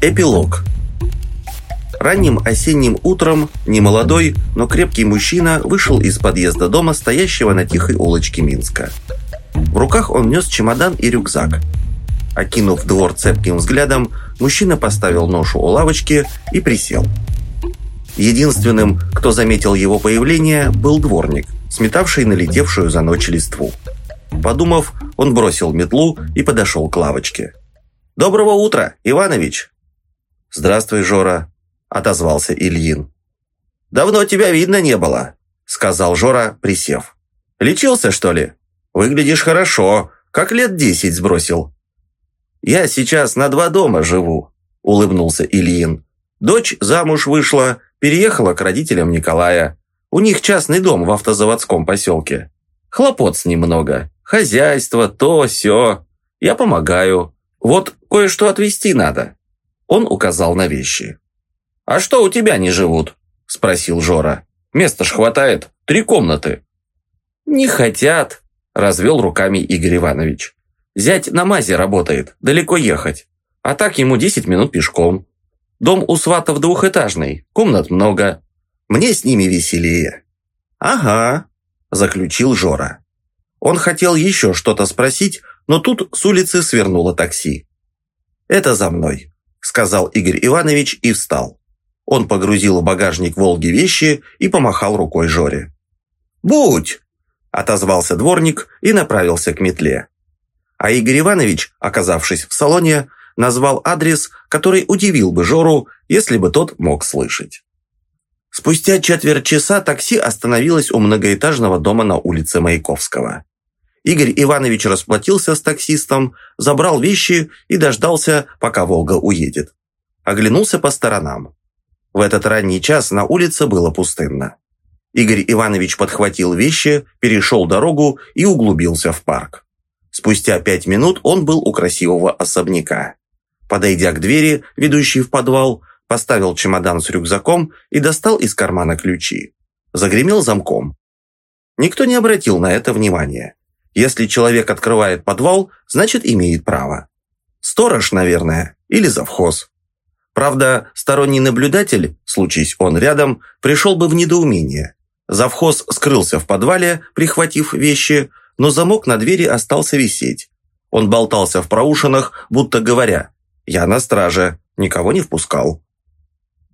Эпилог. Ранним осенним утром немолодой, но крепкий мужчина вышел из подъезда дома, стоящего на тихой улочке Минска. В руках он нес чемодан и рюкзак. Окинув двор цепким взглядом, мужчина поставил ношу у лавочки и присел. Единственным, кто заметил его появление, был дворник, сметавший налетевшую за ночь листву. Подумав, он бросил метлу и подошел к лавочке. «Доброго утра, Иванович!» «Здравствуй, Жора», – отозвался Ильин. «Давно тебя видно не было», – сказал Жора, присев. «Лечился, что ли? Выглядишь хорошо, как лет десять сбросил». «Я сейчас на два дома живу», – улыбнулся Ильин. «Дочь замуж вышла, переехала к родителям Николая. У них частный дом в автозаводском поселке. Хлопот с ним много. Хозяйство, то, сё. Я помогаю. Вот кое-что отвезти надо». Он указал на вещи. «А что у тебя не живут?» – спросил Жора. «Места ж хватает. Три комнаты». «Не хотят», – развел руками Игорь Иванович. «Зять на мазе работает, далеко ехать. А так ему 10 минут пешком. Дом у сватов двухэтажный, комнат много. Мне с ними веселее». «Ага», – заключил Жора. Он хотел еще что-то спросить, но тут с улицы свернуло такси. «Это за мной», – сказал Игорь Иванович и встал. Он погрузил в багажник «Волги» вещи и помахал рукой Жоре. «Будь!» – отозвался дворник и направился к метле. А Игорь Иванович, оказавшись в салоне, назвал адрес, который удивил бы Жору, если бы тот мог слышать. Спустя четверть часа такси остановилось у многоэтажного дома на улице Маяковского. Игорь Иванович расплатился с таксистом, забрал вещи и дождался, пока «Волга» уедет. Оглянулся по сторонам. В этот ранний час на улице было пустынно. Игорь Иванович подхватил вещи, перешел дорогу и углубился в парк. Спустя пять минут он был у красивого особняка. Подойдя к двери, ведущей в подвал, поставил чемодан с рюкзаком и достал из кармана ключи. Загремел замком. Никто не обратил на это внимания. Если человек открывает подвал, значит имеет право. Сторож, наверное, или завхоз. Правда, сторонний наблюдатель, случись он рядом, пришел бы в недоумение. Завхоз скрылся в подвале, прихватив вещи, но замок на двери остался висеть. Он болтался в проушинах, будто говоря «Я на страже, никого не впускал».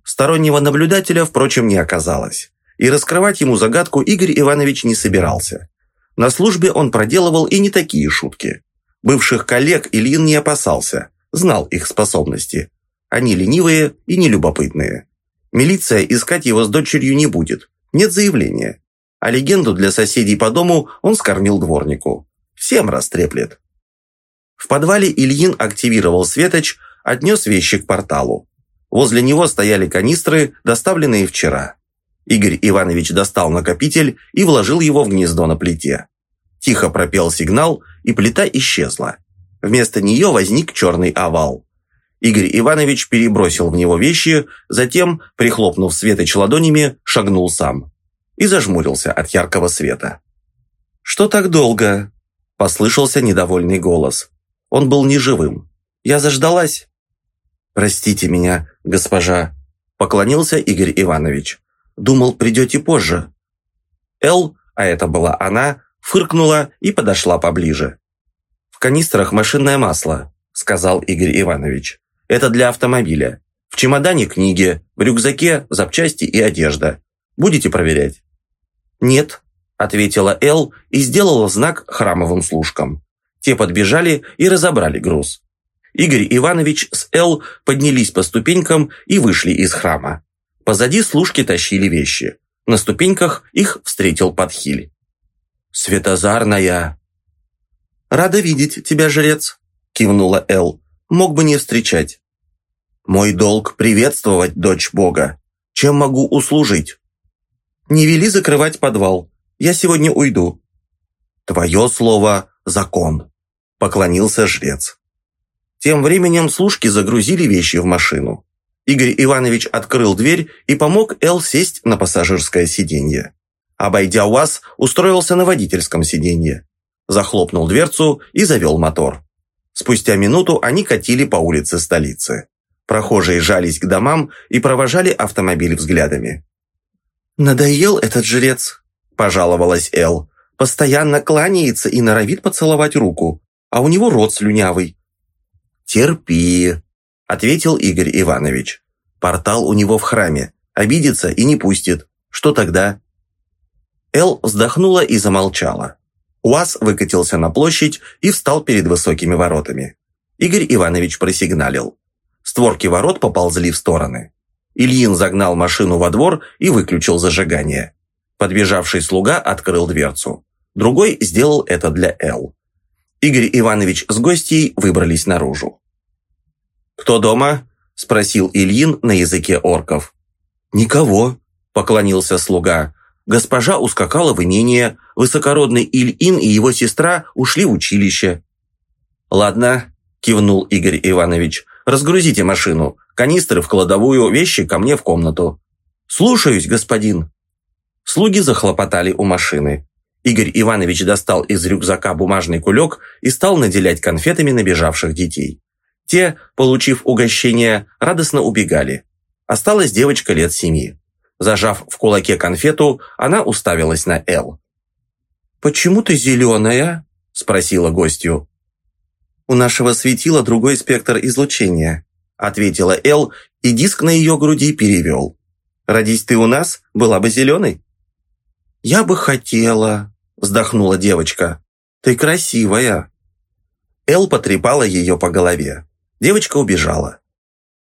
Стороннего наблюдателя, впрочем, не оказалось. И раскрывать ему загадку Игорь Иванович не собирался. На службе он проделывал и не такие шутки. Бывших коллег Ильин не опасался, знал их способности. Они ленивые и нелюбопытные. Милиция искать его с дочерью не будет, нет заявления. А легенду для соседей по дому он скормил дворнику. Всем растреплет. В подвале Ильин активировал светоч, отнес вещи к порталу. Возле него стояли канистры, доставленные вчера. Игорь Иванович достал накопитель и вложил его в гнездо на плите. Тихо пропел сигнал, и плита исчезла. Вместо нее возник черный овал. Игорь Иванович перебросил в него вещи, затем, прихлопнув светоч ладонями, шагнул сам. И зажмурился от яркого света. «Что так долго?» – послышался недовольный голос. Он был неживым. «Я заждалась?» «Простите меня, госпожа», – поклонился Игорь Иванович. Думал, придете позже». Эл, а это была она, фыркнула и подошла поближе. «В канистрах машинное масло», – сказал Игорь Иванович. «Это для автомобиля. В чемодане книги, в рюкзаке запчасти и одежда. Будете проверять?» «Нет», – ответила Эл и сделала знак храмовым служкам. Те подбежали и разобрали груз. Игорь Иванович с Эл поднялись по ступенькам и вышли из храма. Позади служки тащили вещи. На ступеньках их встретил Подхиль. «Светозарная!» «Рада видеть тебя, жрец!» – кивнула Эл. «Мог бы не встречать». «Мой долг – приветствовать дочь Бога. Чем могу услужить?» «Не вели закрывать подвал. Я сегодня уйду». «Твое слово – закон», – поклонился жрец. Тем временем служки загрузили вещи в машину. Игорь Иванович открыл дверь и помог Эл сесть на пассажирское сиденье. Обойдя УАЗ, устроился на водительском сиденье. Захлопнул дверцу и завел мотор. Спустя минуту они катили по улице столицы. Прохожие жались к домам и провожали автомобиль взглядами. «Надоел этот жрец», – пожаловалась Эл. «Постоянно кланяется и норовит поцеловать руку, а у него рот слюнявый». «Терпи», – ответил Игорь Иванович. «Портал у него в храме. Обидится и не пустит. Что тогда?» Эл вздохнула и замолчала. УАЗ выкатился на площадь и встал перед высокими воротами. Игорь Иванович просигналил. Створки ворот поползли в стороны. Ильин загнал машину во двор и выключил зажигание. Подбежавший слуга открыл дверцу. Другой сделал это для Эл. Игорь Иванович с гостьей выбрались наружу. «Кто дома?» – спросил Ильин на языке орков. «Никого», – поклонился слуга. Госпожа ускакала в имение, высокородный Ильин и его сестра ушли в училище. «Ладно», – кивнул Игорь Иванович, – «разгрузите машину, канистры в кладовую, вещи ко мне в комнату». «Слушаюсь, господин». Слуги захлопотали у машины. Игорь Иванович достал из рюкзака бумажный кулек и стал наделять конфетами набежавших детей. Те, получив угощение, радостно убегали. Осталась девочка лет семи. Зажав в кулаке конфету, она уставилась на Эл. «Почему ты зеленая?» – спросила гостью. «У нашего светила другой спектр излучения», – ответила Эл, и диск на ее груди перевел. «Родись ты у нас, была бы зеленой». «Я бы хотела», – вздохнула девочка. «Ты красивая». Эл потрепала ее по голове. Девочка убежала.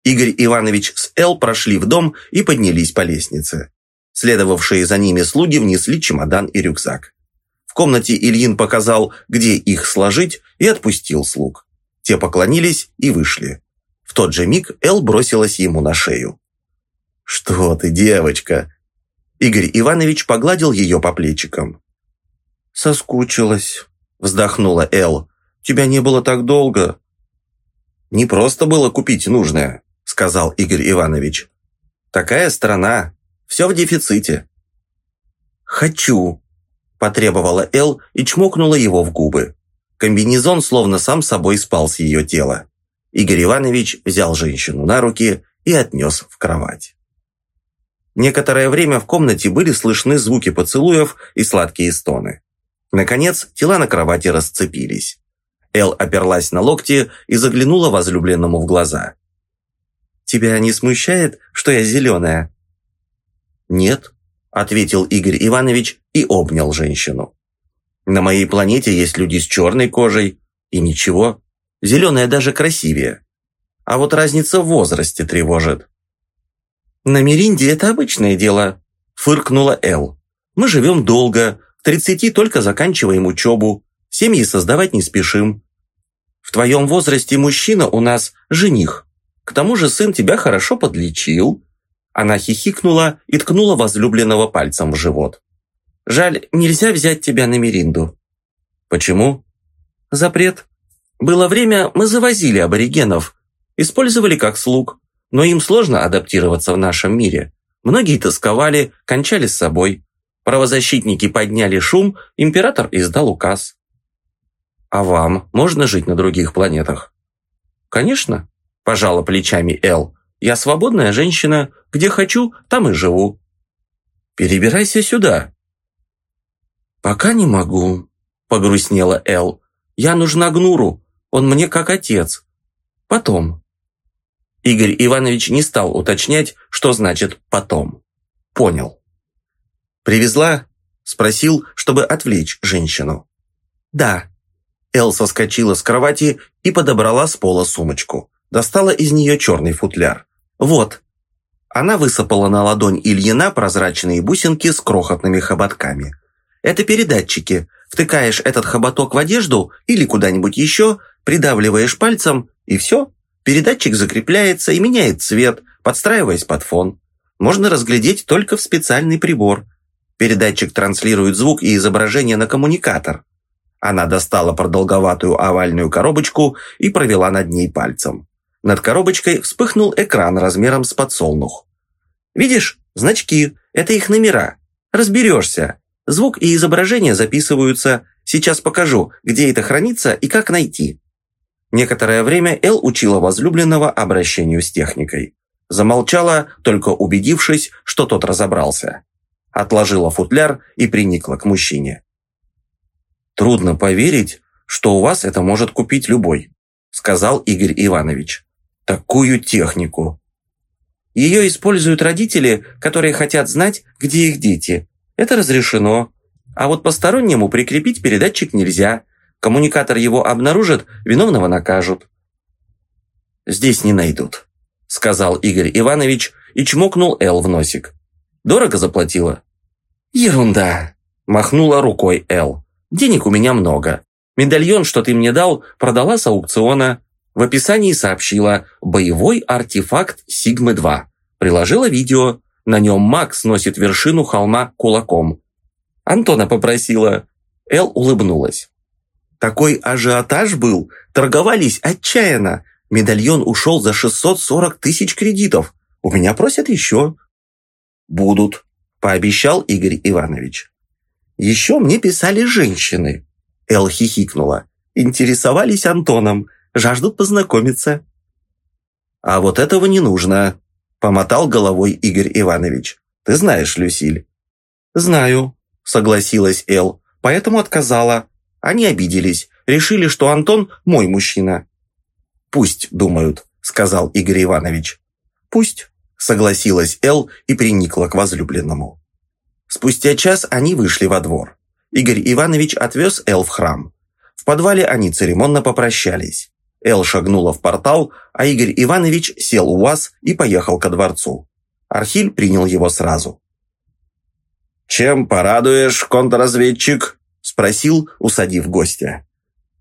Игорь Иванович с Эл прошли в дом и поднялись по лестнице. Следовавшие за ними слуги внесли чемодан и рюкзак. В комнате Ильин показал, где их сложить, и отпустил слуг. Те поклонились и вышли. В тот же миг Эл бросилась ему на шею. «Что ты, девочка?» Игорь Иванович погладил ее по плечикам. «Соскучилась», – вздохнула Эл. «Тебя не было так долго». «Не просто было купить нужное сказал Игорь Иванович. «Такая страна. Все в дефиците». «Хочу», – потребовала Эл и чмокнула его в губы. Комбинезон словно сам собой спал с ее тела. Игорь Иванович взял женщину на руки и отнес в кровать. Некоторое время в комнате были слышны звуки поцелуев и сладкие стоны. Наконец, тела на кровати расцепились. Эл оперлась на локти и заглянула возлюбленному в глаза. Тебя не смущает, что я зеленая?» «Нет», – ответил Игорь Иванович и обнял женщину. «На моей планете есть люди с черной кожей, и ничего, зеленая даже красивее. А вот разница в возрасте тревожит». «На Меринде это обычное дело», – фыркнула Эл. «Мы живем долго, к тридцати только заканчиваем учебу, семьи создавать не спешим. В твоем возрасте мужчина у нас жених. К тому же сын тебя хорошо подлечил». Она хихикнула и ткнула возлюбленного пальцем в живот. «Жаль, нельзя взять тебя на Меринду». «Почему?» «Запрет. Было время, мы завозили аборигенов. Использовали как слуг. Но им сложно адаптироваться в нашем мире. Многие тосковали, кончали с собой. Правозащитники подняли шум, император издал указ. А вам можно жить на других планетах? Конечно. Пожала плечами Эл. «Я свободная женщина. Где хочу, там и живу». «Перебирайся сюда». «Пока не могу», – погрустнела Эл. «Я нужна Гнуру. Он мне как отец. Потом». Игорь Иванович не стал уточнять, что значит «потом». Понял. «Привезла?» – спросил, чтобы отвлечь женщину. «Да». Эл соскочила с кровати и подобрала с пола сумочку достала из нее черный футляр. «Вот». Она высыпала на ладонь Ильина прозрачные бусинки с крохотными хоботками. «Это передатчики. Втыкаешь этот хоботок в одежду или куда-нибудь еще, придавливаешь пальцем, и все. Передатчик закрепляется и меняет цвет, подстраиваясь под фон. Можно разглядеть только в специальный прибор. Передатчик транслирует звук и изображение на коммуникатор. Она достала продолговатую овальную коробочку и провела над ней пальцем. Над коробочкой вспыхнул экран размером с подсолнух. «Видишь? Значки. Это их номера. Разберешься. Звук и изображение записываются. Сейчас покажу, где это хранится и как найти». Некоторое время Эл учила возлюбленного обращению с техникой. Замолчала, только убедившись, что тот разобрался. Отложила футляр и приникла к мужчине. «Трудно поверить, что у вас это может купить любой», сказал Игорь Иванович. «Такую технику!» Ее используют родители, которые хотят знать, где их дети. Это разрешено. А вот постороннему прикрепить передатчик нельзя. Коммуникатор его обнаружит, виновного накажут. «Здесь не найдут», — сказал Игорь Иванович и чмокнул Эл в носик. «Дорого заплатила?» «Ерунда», — махнула рукой Эл. «Денег у меня много. Медальон, что ты мне дал, продала с аукциона. В описании сообщила «Боевой артефакт Сигмы-2». Приложила видео. На нем Макс носит вершину холма кулаком. Антона попросила. Эл улыбнулась. Такой ажиотаж был. Торговались отчаянно. Медальон ушел за 640 тысяч кредитов. У меня просят еще. Будут, пообещал Игорь Иванович. Еще мне писали женщины. Эл хихикнула. Интересовались Антоном жаждут познакомиться». «А вот этого не нужно», – помотал головой Игорь Иванович. «Ты знаешь, Люсиль». «Знаю», – согласилась Эл, – «поэтому отказала. Они обиделись, решили, что Антон мой мужчина». «Пусть думают», – сказал Игорь Иванович. «Пусть», – согласилась Эл и приникла к возлюбленному. Спустя час они вышли во двор. Игорь Иванович отвез Эл в храм. В подвале они церемонно попрощались. Эл шагнула в портал, а Игорь Иванович сел у УАЗ и поехал ко дворцу. Архиль принял его сразу. «Чем порадуешь, контрразведчик?» – спросил, усадив гостя.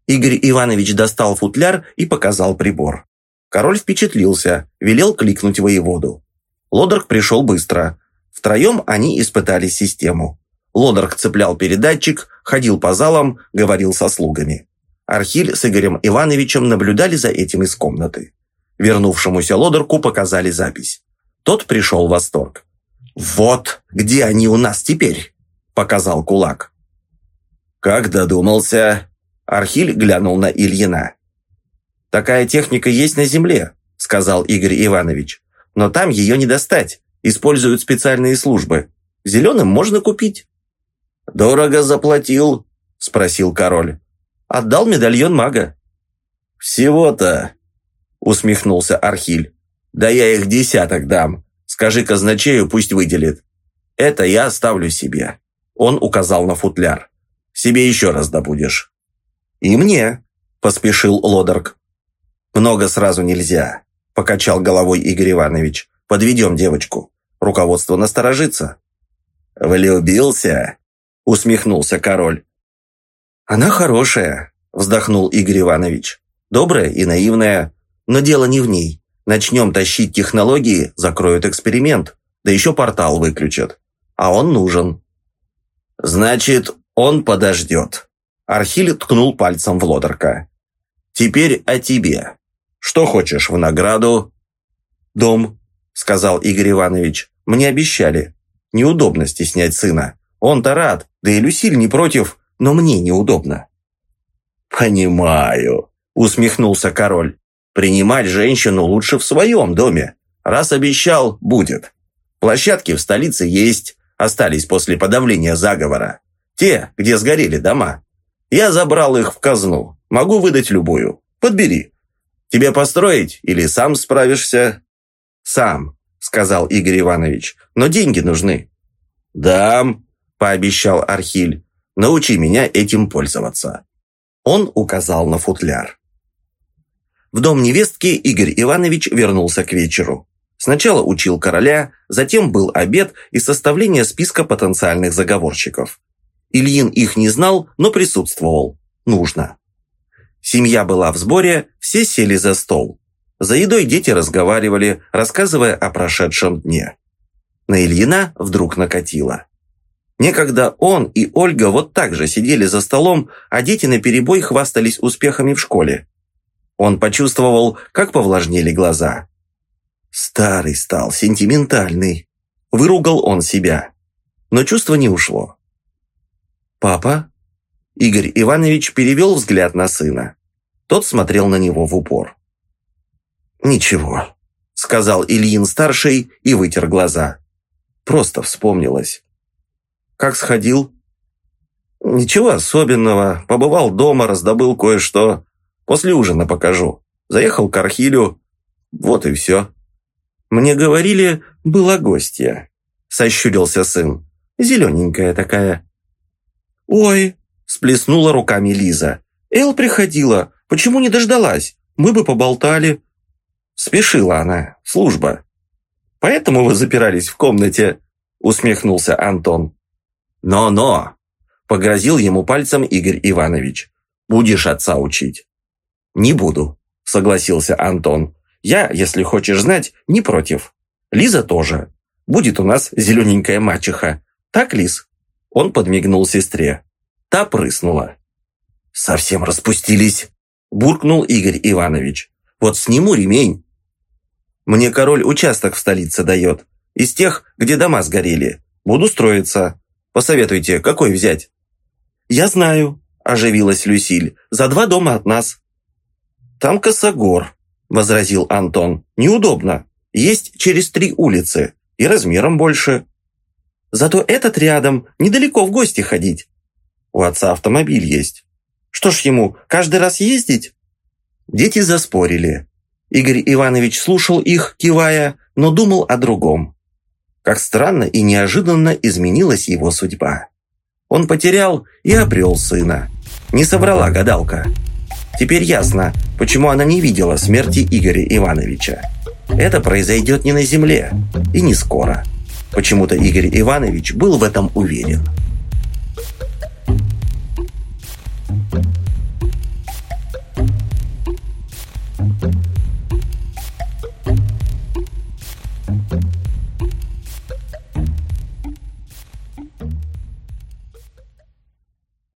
Игорь Иванович достал футляр и показал прибор. Король впечатлился, велел кликнуть воеводу. Лодорг пришел быстро. Втроем они испытали систему. Лодорг цеплял передатчик, ходил по залам, говорил со слугами. Архиль с Игорем Ивановичем наблюдали за этим из комнаты. Вернувшемуся Лодорку показали запись. Тот пришел в восторг. «Вот где они у нас теперь!» – показал кулак. «Как додумался?» Архиль глянул на Ильина. «Такая техника есть на Земле», – сказал Игорь Иванович. «Но там ее не достать. Используют специальные службы. Зеленым можно купить». «Дорого заплатил?» – спросил король. Отдал медальон мага». «Всего-то», — усмехнулся Архиль. «Да я их десяток дам. Скажи казначею, пусть выделит. Это я оставлю себе». Он указал на футляр. «Себе еще раз добудешь». «И мне», — поспешил Лодорг. «Много сразу нельзя», — покачал головой Игорь Иванович. «Подведем девочку. Руководство насторожится». «Влюбился?» — усмехнулся король. «Она хорошая», – вздохнул Игорь Иванович. «Добрая и наивная. Но дело не в ней. Начнем тащить технологии, закроют эксперимент. Да еще портал выключат. А он нужен». «Значит, он подождет». Архиль ткнул пальцем в лодорка. «Теперь о тебе. Что хочешь в награду?» «Дом», – сказал Игорь Иванович. «Мне обещали. Неудобно стеснять сына. Он-то рад, да и Люсиль не против, но мне неудобно». «Понимаю», – усмехнулся король. «Принимать женщину лучше в своем доме. Раз обещал, будет. Площадки в столице есть, остались после подавления заговора. Те, где сгорели дома. Я забрал их в казну, могу выдать любую. Подбери. Тебе построить или сам справишься?» «Сам», – сказал Игорь Иванович, – «но деньги нужны». «Дам», – пообещал Архиль. Научи меня этим пользоваться». Он указал на футляр. В дом невестки Игорь Иванович вернулся к вечеру. Сначала учил короля, затем был обед и составление списка потенциальных заговорщиков. Ильин их не знал, но присутствовал. Нужно. Семья была в сборе, все сели за стол. За едой дети разговаривали, рассказывая о прошедшем дне. На Ильина вдруг накатило. Некогда он и Ольга вот так же сидели за столом, а дети наперебой хвастались успехами в школе. Он почувствовал, как повлажнели глаза. Старый стал, сентиментальный. Выругал он себя. Но чувство не ушло. «Папа?» Игорь Иванович перевел взгляд на сына. Тот смотрел на него в упор. «Ничего», — сказал Ильин-старший и вытер глаза. Просто вспомнилось. «Как сходил?» «Ничего особенного. Побывал дома, раздобыл кое-что. После ужина покажу. Заехал к Архилю. Вот и все». «Мне говорили, была гостья», — сощурился сын. «Зелененькая такая». «Ой», — сплеснула руками Лиза. «Эл приходила. Почему не дождалась? Мы бы поболтали». Спешила она. Служба. «Поэтому вы запирались в комнате?» — усмехнулся Антон. «Но-но!» — погрозил ему пальцем Игорь Иванович. «Будешь отца учить». «Не буду», — согласился Антон. «Я, если хочешь знать, не против. Лиза тоже. Будет у нас зелененькая мачеха. Так, Лиз?» Он подмигнул сестре. Та прыснула. «Совсем распустились», – буркнул Игорь Иванович. «Вот сниму ремень». «Мне король участок в столице дает. Из тех, где дома сгорели. Буду строиться. Посоветуйте, какой взять?» «Я знаю», – оживилась Люсиль. «За два дома от нас». «Там косогор», – возразил Антон. «Неудобно. Есть через три улицы. И размером больше». «Зато этот рядом. Недалеко в гости ходить». «У отца автомобиль есть». Что ж ему, каждый раз ездить?» Дети заспорили. Игорь Иванович слушал их, кивая, но думал о другом. Как странно и неожиданно изменилась его судьба. Он потерял и обрел сына. Не соврала гадалка. Теперь ясно, почему она не видела смерти Игоря Ивановича. Это произойдет не на земле и не скоро. Почему-то Игорь Иванович был в этом уверен.